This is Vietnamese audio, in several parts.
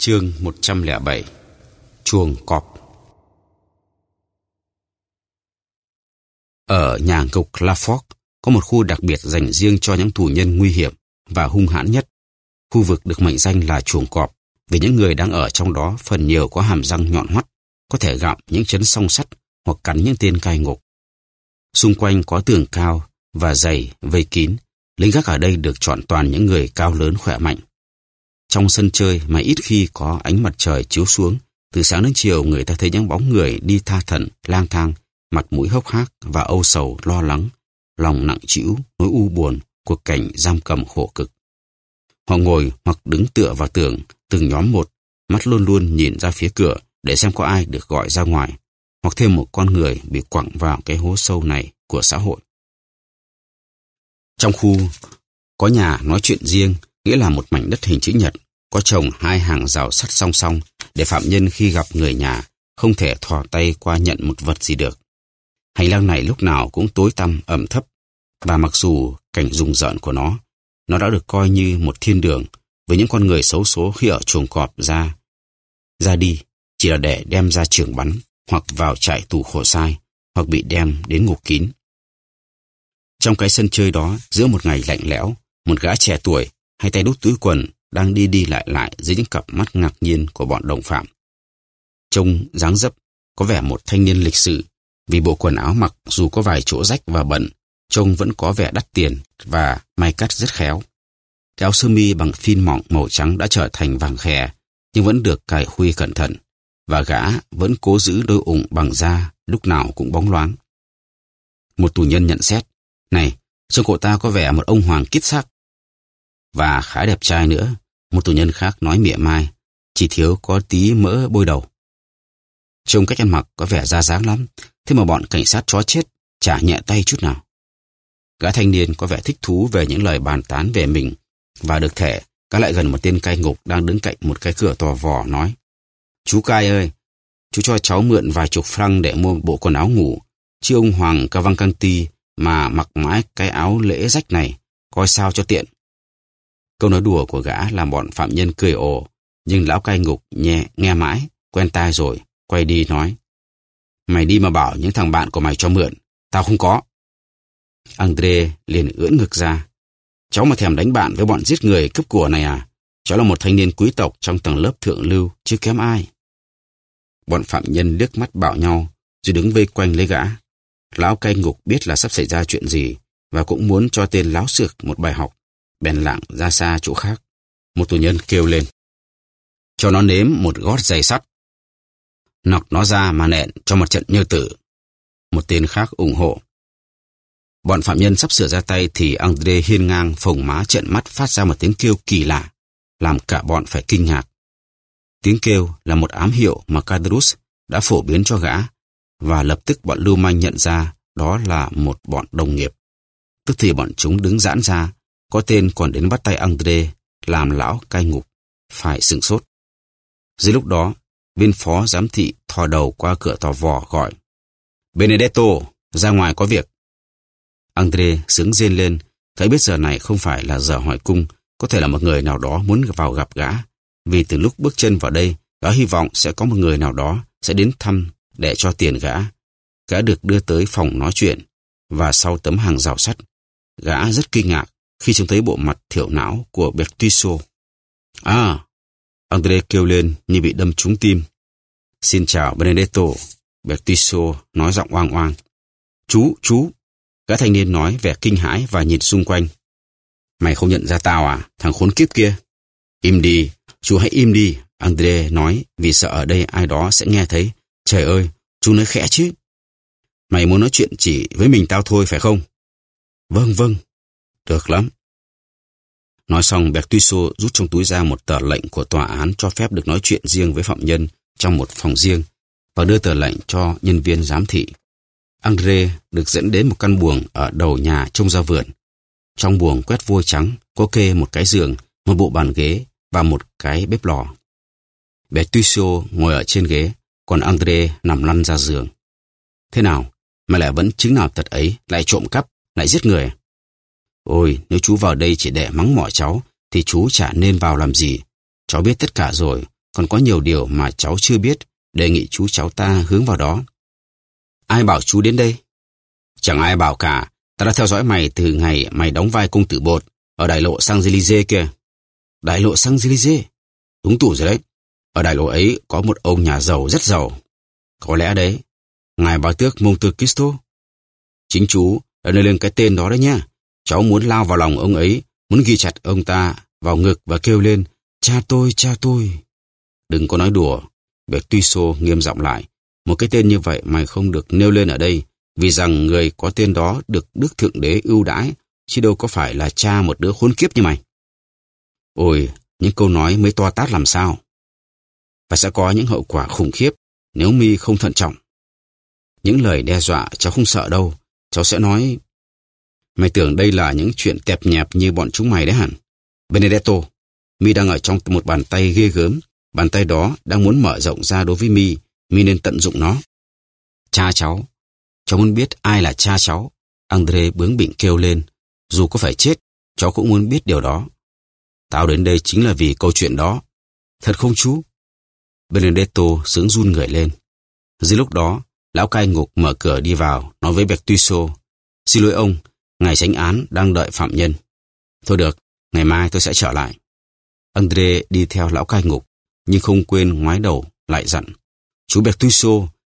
Chương 107 Chuồng cọp Ở nhà ngục Lafort có một khu đặc biệt dành riêng cho những tù nhân nguy hiểm và hung hãn nhất. Khu vực được mệnh danh là chuồng cọp vì những người đang ở trong đó phần nhiều có hàm răng nhọn hoắt, có thể gặm những chấn song sắt hoặc cắn những tên cai ngục. Xung quanh có tường cao và dày, vây kín. Lính gác ở đây được chọn toàn những người cao lớn khỏe mạnh. Trong sân chơi mà ít khi có ánh mặt trời chiếu xuống, từ sáng đến chiều người ta thấy những bóng người đi tha thẩn, lang thang, mặt mũi hốc hác và âu sầu lo lắng, lòng nặng trĩu, nỗi u buồn cuộc cảnh giam cầm khổ cực. Họ ngồi hoặc đứng tựa vào tường, từng nhóm một, mắt luôn luôn nhìn ra phía cửa để xem có ai được gọi ra ngoài, hoặc thêm một con người bị quẳng vào cái hố sâu này của xã hội. Trong khu, có nhà nói chuyện riêng, nghĩa là một mảnh đất hình chữ nhật, có trồng hai hàng rào sắt song song để phạm nhân khi gặp người nhà không thể thò tay qua nhận một vật gì được. Hành lang này lúc nào cũng tối tăm, ẩm thấp, và mặc dù cảnh rùng rợn của nó, nó đã được coi như một thiên đường với những con người xấu số khi ở chuồng cọp ra. Ra đi chỉ là để đem ra trường bắn hoặc vào trại tù khổ sai hoặc bị đem đến ngục kín. Trong cái sân chơi đó, giữa một ngày lạnh lẽo, một gã trẻ tuổi, hai tay đút túi quần, đang đi đi lại lại dưới những cặp mắt ngạc nhiên của bọn đồng phạm. Trông dáng dấp, có vẻ một thanh niên lịch sự, vì bộ quần áo mặc dù có vài chỗ rách và bẩn, trông vẫn có vẻ đắt tiền và may cắt rất khéo. Cái áo sơ mi bằng phin mỏng màu trắng đã trở thành vàng khè, nhưng vẫn được cài khuy cẩn thận, và gã vẫn cố giữ đôi ủng bằng da, lúc nào cũng bóng loáng. Một tù nhân nhận xét, này, trông cậu ta có vẻ một ông hoàng kít sắc. Và khá đẹp trai nữa, một tù nhân khác nói mỉa mai, chỉ thiếu có tí mỡ bôi đầu. Trông cách ăn mặc có vẻ ra dáng lắm, thế mà bọn cảnh sát chó chết chả nhẹ tay chút nào. Gã thanh niên có vẻ thích thú về những lời bàn tán về mình và được thể gã lại gần một tên cai ngục đang đứng cạnh một cái cửa to vò nói Chú cai ơi, chú cho cháu mượn vài chục franc để mua bộ quần áo ngủ chứ ông Hoàng Cavalcanti mà mặc mãi cái áo lễ rách này, coi sao cho tiện. Câu nói đùa của gã làm bọn phạm nhân cười ồ, nhưng lão cai ngục nhẹ nghe mãi, quen tai rồi, quay đi nói. Mày đi mà bảo những thằng bạn của mày cho mượn, tao không có. Andre liền ưỡn ngực ra. Cháu mà thèm đánh bạn với bọn giết người cướp của này à? Cháu là một thanh niên quý tộc trong tầng lớp thượng lưu, chứ kém ai. Bọn phạm nhân liếc mắt bảo nhau, rồi đứng vây quanh lấy gã. Lão cai ngục biết là sắp xảy ra chuyện gì, và cũng muốn cho tên láo xược một bài học. Bèn lặng ra xa chỗ khác. Một tù nhân kêu lên. Cho nó nếm một gót giày sắt. Nọc nó ra mà nện cho một trận như tử. Một tên khác ủng hộ. Bọn phạm nhân sắp sửa ra tay thì Andre hiên ngang phồng má trận mắt phát ra một tiếng kêu kỳ lạ, làm cả bọn phải kinh ngạc. Tiếng kêu là một ám hiệu mà Cadrus đã phổ biến cho gã, và lập tức bọn lưu manh nhận ra đó là một bọn đồng nghiệp. Tức thì bọn chúng đứng giãn ra, có tên còn đến bắt tay Andre, làm lão cai ngục, phải sừng sốt. Dưới lúc đó, viên phó giám thị thò đầu qua cửa tò vò gọi. Benedetto, ra ngoài có việc. Andre sướng rên lên, thấy biết giờ này không phải là giờ hỏi cung, có thể là một người nào đó muốn vào gặp gã. Vì từ lúc bước chân vào đây, gã hy vọng sẽ có một người nào đó sẽ đến thăm để cho tiền gã. Gã được đưa tới phòng nói chuyện, và sau tấm hàng rào sắt, gã rất kinh ngạc khi trông thấy bộ mặt thiểu não của Bertuso. À, Andre kêu lên như bị đâm trúng tim. Xin chào Benedetto, Bertuso nói giọng oang oang. Chú, chú, Gã thanh niên nói vẻ kinh hãi và nhìn xung quanh. Mày không nhận ra tao à, thằng khốn kiếp kia? Im đi, chú hãy im đi, Andre nói vì sợ ở đây ai đó sẽ nghe thấy. Trời ơi, chú nói khẽ chứ. Mày muốn nói chuyện chỉ với mình tao thôi phải không? Vâng, vâng. Được lắm. Nói xong, Bertuso rút trong túi ra một tờ lệnh của tòa án cho phép được nói chuyện riêng với phạm nhân trong một phòng riêng và đưa tờ lệnh cho nhân viên giám thị. Andre được dẫn đến một căn buồng ở đầu nhà trông ra vườn. Trong buồng quét vôi trắng có kê một cái giường, một bộ bàn ghế và một cái bếp lò. Bé Tuiso ngồi ở trên ghế, còn Andre nằm lăn ra giường. Thế nào? Mà lại vẫn chứng nào tật ấy, lại trộm cắp, lại giết người. À? Ôi, nếu chú vào đây chỉ để mắng mỏ cháu, thì chú chả nên vào làm gì. Cháu biết tất cả rồi, còn có nhiều điều mà cháu chưa biết, đề nghị chú cháu ta hướng vào đó. Ai bảo chú đến đây? Chẳng ai bảo cả, ta đã theo dõi mày từ ngày mày đóng vai công tử bột ở đại lộ Sang-Élysées kia. Đại lộ Sang-Élysées? Đúng tủ rồi đấy. Ở đại lộ ấy có một ông nhà giàu rất giàu. Có lẽ đấy, ngài bà tước Monte Cristo. Chính chú đã nêu lên cái tên đó đấy nha. Cháu muốn lao vào lòng ông ấy, muốn ghi chặt ông ta vào ngực và kêu lên, cha tôi, cha tôi. Đừng có nói đùa, Bạch Tuy Sô nghiêm giọng lại. Một cái tên như vậy mày không được nêu lên ở đây, vì rằng người có tên đó được Đức Thượng Đế ưu đãi, chứ đâu có phải là cha một đứa khốn kiếp như mày. Ôi, những câu nói mới to tát làm sao? Và sẽ có những hậu quả khủng khiếp nếu mi không thận trọng. Những lời đe dọa cháu không sợ đâu, cháu sẽ nói... Mày tưởng đây là những chuyện tẹp nhẹp như bọn chúng mày đấy hẳn? Benedetto, mi đang ở trong một bàn tay ghê gớm, bàn tay đó đang muốn mở rộng ra đối với mi, mi nên tận dụng nó. Cha cháu, cháu muốn biết ai là cha cháu. Andre bướng bỉnh kêu lên, dù có phải chết, cháu cũng muốn biết điều đó. Tao đến đây chính là vì câu chuyện đó. Thật không chú? Benedetto sướng run người lên. Dưới lúc đó, lão cai ngục mở cửa đi vào, nói với Bertuso. Xin lỗi ông, ngày tránh án đang đợi phạm nhân. Thôi được, ngày mai tôi sẽ trở lại. Andre đi theo lão cai ngục, nhưng không quên ngoái đầu, lại dặn. Chú Bertuso,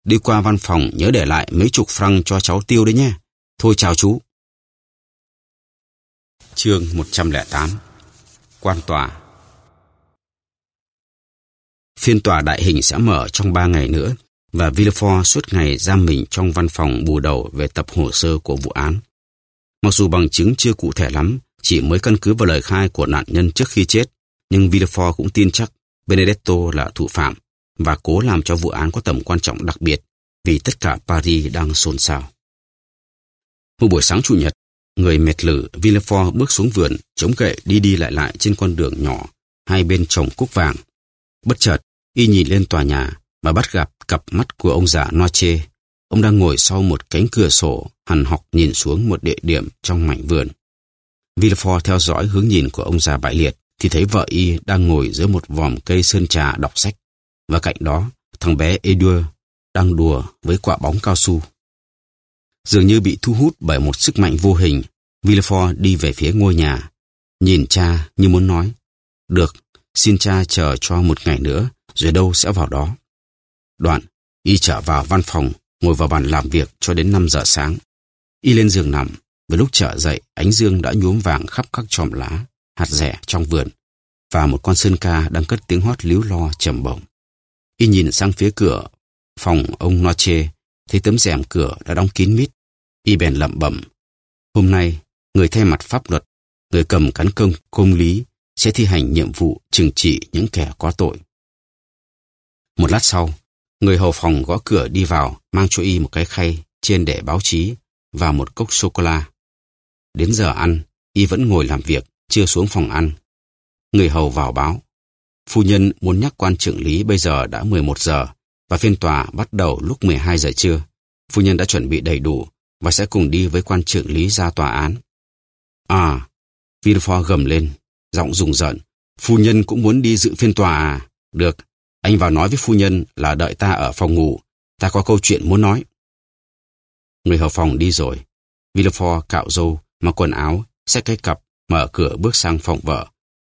đi qua văn phòng nhớ để lại mấy chục franc cho cháu tiêu đấy nhé. Thôi chào chú. Chương 108 Quan tòa Phiên tòa đại hình sẽ mở trong 3 ngày nữa và Villefort suốt ngày giam mình trong văn phòng bù đầu về tập hồ sơ của vụ án. Mặc dù bằng chứng chưa cụ thể lắm, chỉ mới căn cứ vào lời khai của nạn nhân trước khi chết, nhưng Villefort cũng tin chắc Benedetto là thủ phạm và cố làm cho vụ án có tầm quan trọng đặc biệt vì tất cả Paris đang xôn xao. Một buổi sáng Chủ nhật, người mệt lử Villefort bước xuống vườn, chống gậy đi đi lại lại trên con đường nhỏ, hai bên trồng cúc vàng. Bất chợt, y nhìn lên tòa nhà mà bắt gặp cặp mắt của ông già Noche. Ông đang ngồi sau một cánh cửa sổ, hằn học nhìn xuống một địa điểm trong mảnh vườn. Villefort theo dõi hướng nhìn của ông già bại liệt, thì thấy vợ y đang ngồi giữa một vòm cây sơn trà đọc sách. Và cạnh đó, thằng bé Edouard đang đùa với quả bóng cao su. Dường như bị thu hút bởi một sức mạnh vô hình, Villefort đi về phía ngôi nhà, nhìn cha như muốn nói, được, xin cha chờ cho một ngày nữa, rồi đâu sẽ vào đó. Đoạn, y trở vào văn phòng, ngồi vào bàn làm việc cho đến 5 giờ sáng. Y lên giường nằm, với lúc trở dậy, ánh dương đã nhuốm vàng khắp các chòm lá, hạt rẻ trong vườn, và một con sơn ca đang cất tiếng hót líu lo trầm bổng. Y nhìn sang phía cửa phòng ông Noche, thấy tấm rèm cửa đã đóng kín mít. Y bèn lẩm bẩm. Hôm nay, người thay mặt pháp luật, người cầm cán công công lý sẽ thi hành nhiệm vụ trừng trị những kẻ có tội. Một lát sau, người hầu phòng gõ cửa đi vào mang cho y một cái khay trên để báo chí và một cốc sô-cô-la. Đến giờ ăn, y vẫn ngồi làm việc, chưa xuống phòng ăn. Người hầu vào báo. Phu nhân muốn nhắc quan trưởng lý bây giờ đã 11 giờ và phiên tòa bắt đầu lúc 12 giờ trưa. Phu nhân đã chuẩn bị đầy đủ và sẽ cùng đi với quan trưởng lý ra tòa án. À, Villefort gầm lên, giọng rùng rợn. Phu nhân cũng muốn đi dự phiên tòa à? Được, anh vào nói với phu nhân là đợi ta ở phòng ngủ. Ta có câu chuyện muốn nói. Người hầu phòng đi rồi. Villefort cạo râu, mặc quần áo, xách cái cặp, mở cửa bước sang phòng vợ.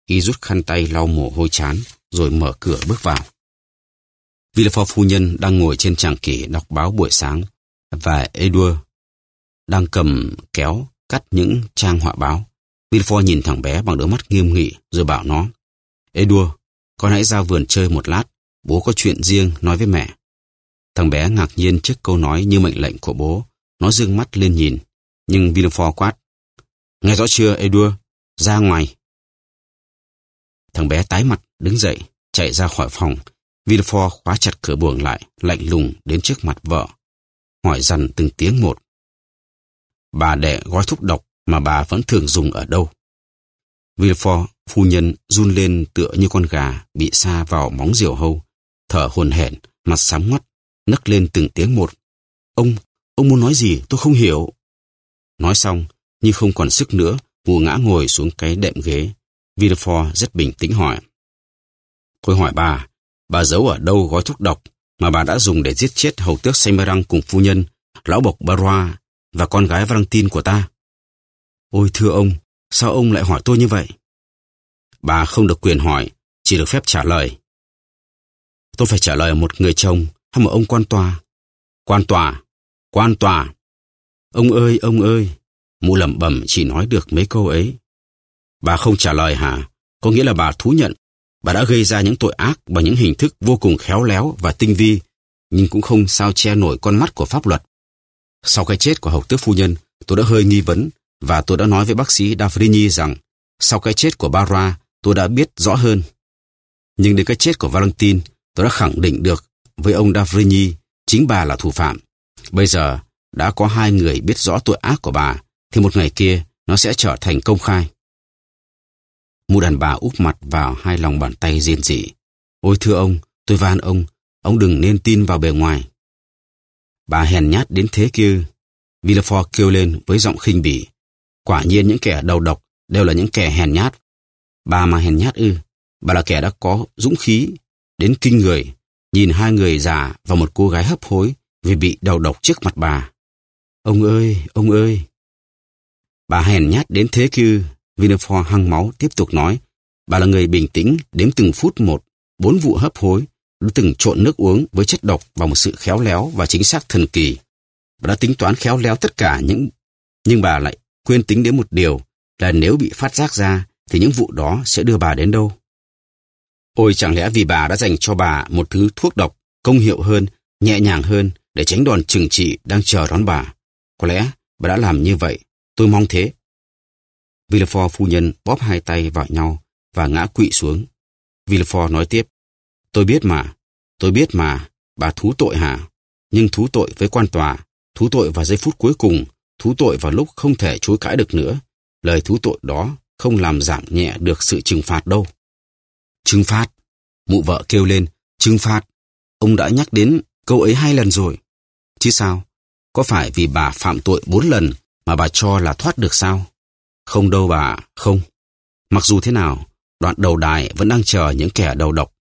Y rút khăn tay lau mồ hôi chán, rồi mở cửa bước vào. Villefort phu nhân đang ngồi trên tràng kỷ đọc báo buổi sáng và Edouard đang cầm kéo cắt những trang họa báo. Villefort nhìn thằng bé bằng đôi mắt nghiêm nghị rồi bảo nó Edouard, con hãy ra vườn chơi một lát, bố có chuyện riêng nói với mẹ. Thằng bé ngạc nhiên trước câu nói như mệnh lệnh của bố, nó dương mắt lên nhìn, nhưng Villefort quát. Nghe rõ chưa edward ra ngoài. Thằng bé tái mặt, đứng dậy, chạy ra khỏi phòng, Villefort khóa chặt cửa buồng lại, lạnh lùng đến trước mặt vợ. Hỏi dằn từng tiếng một. Bà đệ gói thuốc độc mà bà vẫn thường dùng ở đâu? Villefort, phu nhân, run lên tựa như con gà bị sa vào móng diều hâu, thở hồn hển, mặt sám ngoắt, nấc lên từng tiếng một. Ông, ông muốn nói gì tôi không hiểu. Nói xong, như không còn sức nữa, vù ngã ngồi xuống cái đệm ghế. Villefort rất bình tĩnh hỏi. Tôi hỏi bà, bà giấu ở đâu gói thuốc độc mà bà đã dùng để giết chết hầu tước Semerang cùng phu nhân, lão bộc Barroa và con gái Valentine của ta? Ôi thưa ông, sao ông lại hỏi tôi như vậy? Bà không được quyền hỏi, chỉ được phép trả lời. Tôi phải trả lời một người chồng hay một ông quan tòa? Quan tòa, quan tòa. Ông ơi, ông ơi, mụ lẩm bẩm chỉ nói được mấy câu ấy. Bà không trả lời hả? Có nghĩa là bà thú nhận bà đã gây ra những tội ác bằng những hình thức vô cùng khéo léo và tinh vi, nhưng cũng không sao che nổi con mắt của pháp luật. Sau cái chết của hầu tước phu nhân, tôi đã hơi nghi vấn và tôi đã nói với bác sĩ Davrini rằng sau cái chết của Barra, tôi đã biết rõ hơn. Nhưng đến cái chết của Valentine, tôi đã khẳng định được với ông Davrini chính bà là thủ phạm. Bây giờ, đã có hai người biết rõ tội ác của bà, thì một ngày kia nó sẽ trở thành công khai. Mụ đàn bà úp mặt vào hai lòng bàn tay riêng dị Ôi thưa ông, tôi van ông, ông đừng nên tin vào bề ngoài. Bà hèn nhát đến thế kia. Villefort kêu lên với giọng khinh bỉ. Quả nhiên những kẻ đầu độc đều là những kẻ hèn nhát. Bà mà hèn nhát ư, bà là kẻ đã có dũng khí, đến kinh người, nhìn hai người già và một cô gái hấp hối vì bị đầu độc trước mặt bà. Ông ơi, ông ơi! Bà hèn nhát đến thế kia, Villefort hăng máu tiếp tục nói, bà là người bình tĩnh, đếm từng phút một, bốn vụ hấp hối, đã từng trộn nước uống với chất độc bằng một sự khéo léo và chính xác thần kỳ. Bà đã tính toán khéo léo tất cả những... Nhưng bà lại quên tính đến một điều là nếu bị phát giác ra thì những vụ đó sẽ đưa bà đến đâu. Ôi chẳng lẽ vì bà đã dành cho bà một thứ thuốc độc công hiệu hơn, nhẹ nhàng hơn để tránh đòn trừng trị đang chờ đón bà. Có lẽ bà đã làm như vậy, tôi mong thế. Villefort phu nhân bóp hai tay vào nhau và ngã quỵ xuống. Villefort nói tiếp, tôi biết mà, tôi biết mà, bà thú tội hả? Nhưng thú tội với quan tòa, thú tội vào giây phút cuối cùng, thú tội vào lúc không thể chối cãi được nữa. Lời thú tội đó không làm giảm nhẹ được sự trừng phạt đâu. Trừng phạt? Mụ vợ kêu lên, trừng phạt. Ông đã nhắc đến câu ấy hai lần rồi. Chứ sao? Có phải vì bà phạm tội bốn lần mà bà cho là thoát được sao? Không đâu bà, không. Mặc dù thế nào, đoạn đầu đài vẫn đang chờ những kẻ đầu độc.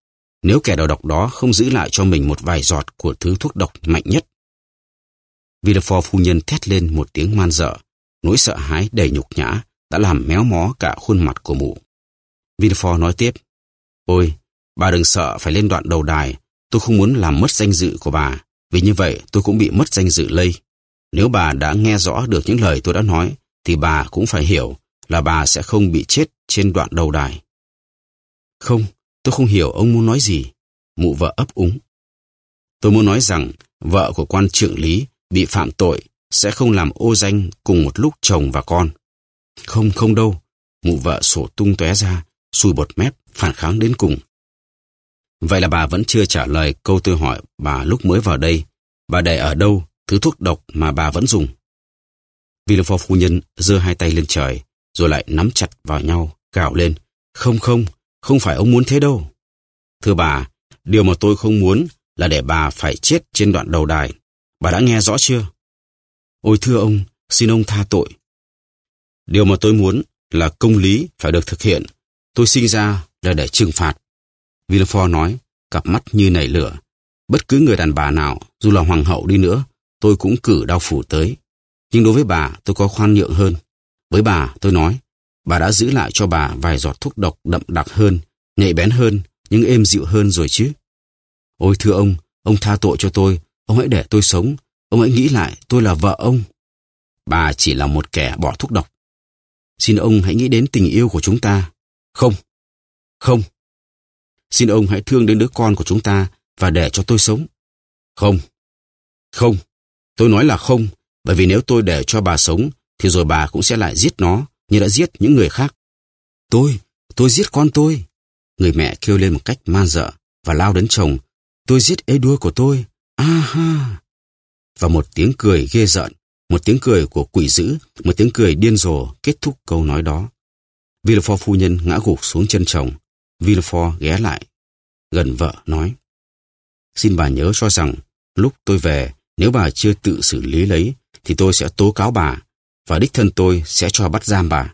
Nếu kẻ đầu độc đó không giữ lại cho mình một vài giọt của thứ thuốc độc mạnh nhất. Villefort phu nhân thét lên một tiếng man dợ. Nỗi sợ hãi đầy nhục nhã đã làm méo mó cả khuôn mặt của mụ. Villefort nói tiếp. Ôi, bà đừng sợ phải lên đoạn đầu đài. Tôi không muốn làm mất danh dự của bà. Vì như vậy tôi cũng bị mất danh dự lây. Nếu bà đã nghe rõ được những lời tôi đã nói, thì bà cũng phải hiểu là bà sẽ không bị chết trên đoạn đầu đài. Không, tôi không hiểu ông muốn nói gì. Mụ vợ ấp úng. Tôi muốn nói rằng vợ của quan trượng lý bị phạm tội sẽ không làm ô danh cùng một lúc chồng và con. Không, không đâu. Mụ vợ sổ tung tóe ra, xui bột mép, phản kháng đến cùng. Vậy là bà vẫn chưa trả lời câu tôi hỏi bà lúc mới vào đây. Bà để ở đâu thứ thuốc độc mà bà vẫn dùng? Villefort phu nhân giơ hai tay lên trời, rồi lại nắm chặt vào nhau, gào lên. Không không, không phải ông muốn thế đâu. Thưa bà, điều mà tôi không muốn là để bà phải chết trên đoạn đầu đài. Bà đã nghe rõ chưa? Ôi thưa ông, xin ông tha tội. Điều mà tôi muốn là công lý phải được thực hiện. Tôi sinh ra là để trừng phạt. Villefort nói, cặp mắt như nảy lửa. Bất cứ người đàn bà nào, dù là hoàng hậu đi nữa, tôi cũng cử đao phủ tới. Nhưng đối với bà, tôi có khoan nhượng hơn. Với bà, tôi nói, bà đã giữ lại cho bà vài giọt thuốc độc đậm đặc hơn, nhạy bén hơn, nhưng êm dịu hơn rồi chứ. Ôi thưa ông, ông tha tội cho tôi, ông hãy để tôi sống, ông hãy nghĩ lại tôi là vợ ông. Bà chỉ là một kẻ bỏ thuốc độc. Xin ông hãy nghĩ đến tình yêu của chúng ta. Không, không. Xin ông hãy thương đến đứa con của chúng ta và để cho tôi sống. Không, không. Tôi nói là không, bởi vì nếu tôi để cho bà sống, thì rồi bà cũng sẽ lại giết nó như đã giết những người khác. Tôi, tôi giết con tôi. Người mẹ kêu lên một cách man dợ và lao đến chồng. Tôi giết ế đuôi của tôi. A ha. Và một tiếng cười ghê rợn, một tiếng cười của quỷ dữ, một tiếng cười điên rồ kết thúc câu nói đó. Villefort phu nhân ngã gục xuống chân chồng. Villefort ghé lại, gần vợ nói. Xin bà nhớ cho rằng, lúc tôi về, nếu bà chưa tự xử lý lấy, thì tôi sẽ tố cáo bà và đích thân tôi sẽ cho bắt giam bà.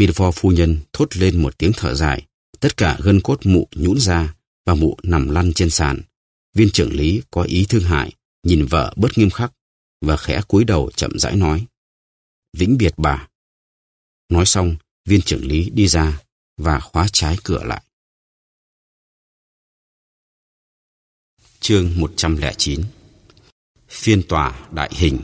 Villefort phu nhân thốt lên một tiếng thở dài, tất cả gân cốt mụ nhũn ra và mụ nằm lăn trên sàn. Viên trưởng lý có ý thương hại, nhìn vợ bớt nghiêm khắc và khẽ cúi đầu chậm rãi nói. Vĩnh biệt bà. Nói xong, viên trưởng lý đi ra và khóa trái cửa lại. Chương 109 Phiên tòa đại hình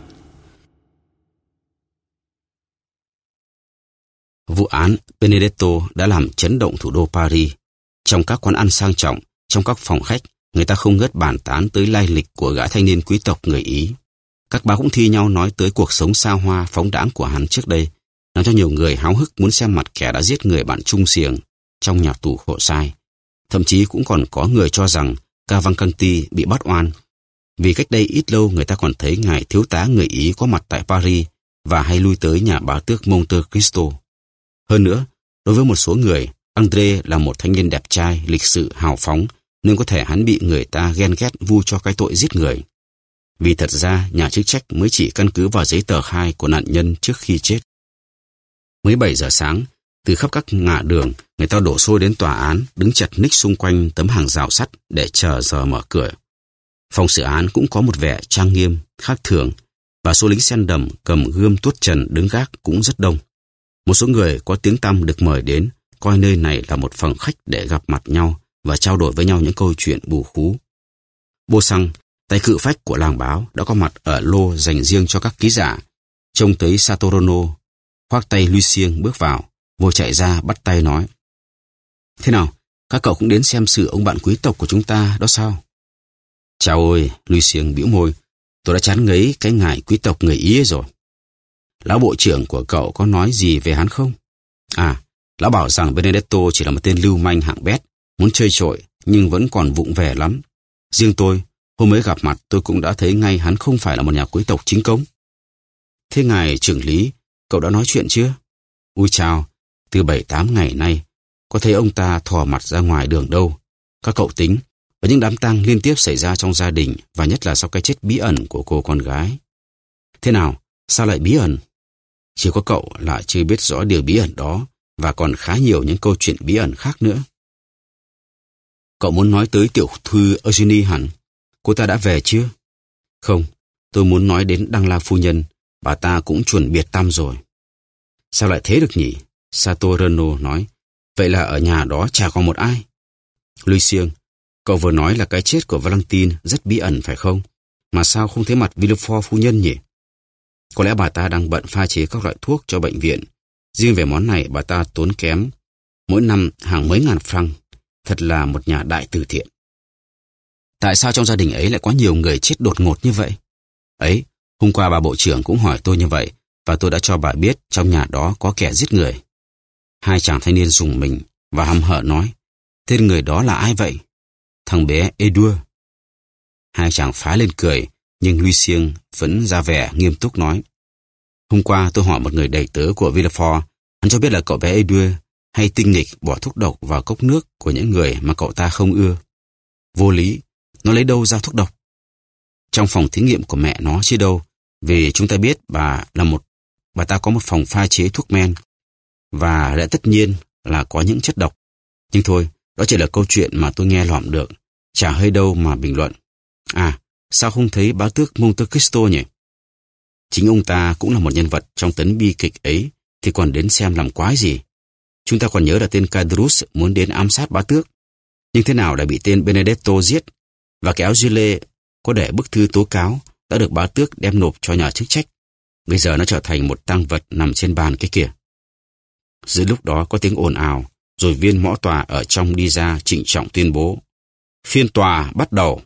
Vụ án Benedetto đã làm chấn động thủ đô Paris. Trong các quán ăn sang trọng, trong các phòng khách, người ta không ngớt bàn tán tới lai lịch của gã thanh niên quý tộc người Ý. Các báo cũng thi nhau nói tới cuộc sống xa hoa phóng đãng của hắn trước đây, làm cho nhiều người háo hức muốn xem mặt kẻ đã giết người bạn trung xiềng trong nhà tù hộ sai. Thậm chí cũng còn có người cho rằng Cavalcanti bị bắt oan vì cách đây ít lâu người ta còn thấy ngài thiếu tá người Ý có mặt tại Paris và hay lui tới nhà bá tước Monte Cristo. Hơn nữa, đối với một số người, André là một thanh niên đẹp trai, lịch sự, hào phóng, nên có thể hắn bị người ta ghen ghét vu cho cái tội giết người. Vì thật ra, nhà chức trách mới chỉ căn cứ vào giấy tờ khai của nạn nhân trước khi chết. Mới 7 giờ sáng, từ khắp các ngã đường, người ta đổ xô đến tòa án, đứng chặt ních xung quanh tấm hàng rào sắt để chờ giờ mở cửa. Phòng xử án cũng có một vẻ trang nghiêm, khác thường, và số lính sen đầm cầm gươm tuốt trần đứng gác cũng rất đông. Một số người có tiếng tăm được mời đến, coi nơi này là một phòng khách để gặp mặt nhau và trao đổi với nhau những câu chuyện bù khú. Bô xăng, tay cự phách của làng báo đã có mặt ở lô dành riêng cho các ký giả. Trông tới Satorono, khoác tay Lucien bước vào, vô chạy ra bắt tay nói. Thế nào, các cậu cũng đến xem sự ông bạn quý tộc của chúng ta đó sao? Chào ơi, Lucien bĩu môi, tôi đã chán ngấy cái ngài quý tộc người Ý rồi. Lão bộ trưởng của cậu có nói gì về hắn không? À, lão bảo rằng Benedetto chỉ là một tên lưu manh hạng bét, muốn chơi trội nhưng vẫn còn vụng về lắm. Riêng tôi, hôm mới gặp mặt tôi cũng đã thấy ngay hắn không phải là một nhà quý tộc chính cống. Thế ngài trưởng lý, cậu đã nói chuyện chưa? Ui chào, từ bảy tám ngày nay, có thấy ông ta thò mặt ra ngoài đường đâu. Các cậu tính, và những đám tang liên tiếp xảy ra trong gia đình và nhất là sau cái chết bí ẩn của cô con gái. Thế nào, sao lại bí ẩn? Chỉ có cậu là chưa biết rõ điều bí ẩn đó và còn khá nhiều những câu chuyện bí ẩn khác nữa. Cậu muốn nói tới tiểu thư Eugenie hẳn. Cô ta đã về chưa? Không, tôi muốn nói đến Đăng La Phu Nhân. Bà ta cũng chuẩn biệt tâm rồi. Sao lại thế được nhỉ? Sato Reno nói. Vậy là ở nhà đó chả có một ai. Lucien, cậu vừa nói là cái chết của Valentine rất bí ẩn phải không? Mà sao không thấy mặt Villefort phu nhân nhỉ? Có lẽ bà ta đang bận pha chế các loại thuốc cho bệnh viện. Riêng về món này bà ta tốn kém. Mỗi năm hàng mấy ngàn franc. Thật là một nhà đại từ thiện. Tại sao trong gia đình ấy lại có nhiều người chết đột ngột như vậy? Ấy, hôm qua bà bộ trưởng cũng hỏi tôi như vậy và tôi đã cho bà biết trong nhà đó có kẻ giết người. Hai chàng thanh niên dùng mình và hăm hở nói Tên người đó là ai vậy? Thằng bé Edua. Hai chàng phá lên cười nhưng Lucien vẫn ra vẻ nghiêm túc nói. Hôm qua tôi hỏi một người đầy tớ của Villefort, hắn cho biết là cậu bé Edua hay tinh nghịch bỏ thuốc độc vào cốc nước của những người mà cậu ta không ưa. Vô lý, nó lấy đâu ra thuốc độc? Trong phòng thí nghiệm của mẹ nó chứ đâu, vì chúng ta biết bà là một, bà ta có một phòng pha chế thuốc men, và lẽ tất nhiên là có những chất độc. Nhưng thôi, đó chỉ là câu chuyện mà tôi nghe lỏm được, chả hơi đâu mà bình luận. À, Sao không thấy bá tước Monte Cristo nhỉ? Chính ông ta cũng là một nhân vật trong tấn bi kịch ấy, thì còn đến xem làm quái gì. Chúng ta còn nhớ là tên Cadrus muốn đến ám sát bá tước. Nhưng thế nào đã bị tên Benedetto giết? Và cái áo gilet có để bức thư tố cáo đã được bá tước đem nộp cho nhà chức trách. Bây giờ nó trở thành một tăng vật nằm trên bàn cái kia. Giữa lúc đó có tiếng ồn ào, rồi viên mõ tòa ở trong đi ra trịnh trọng tuyên bố. Phiên tòa bắt đầu.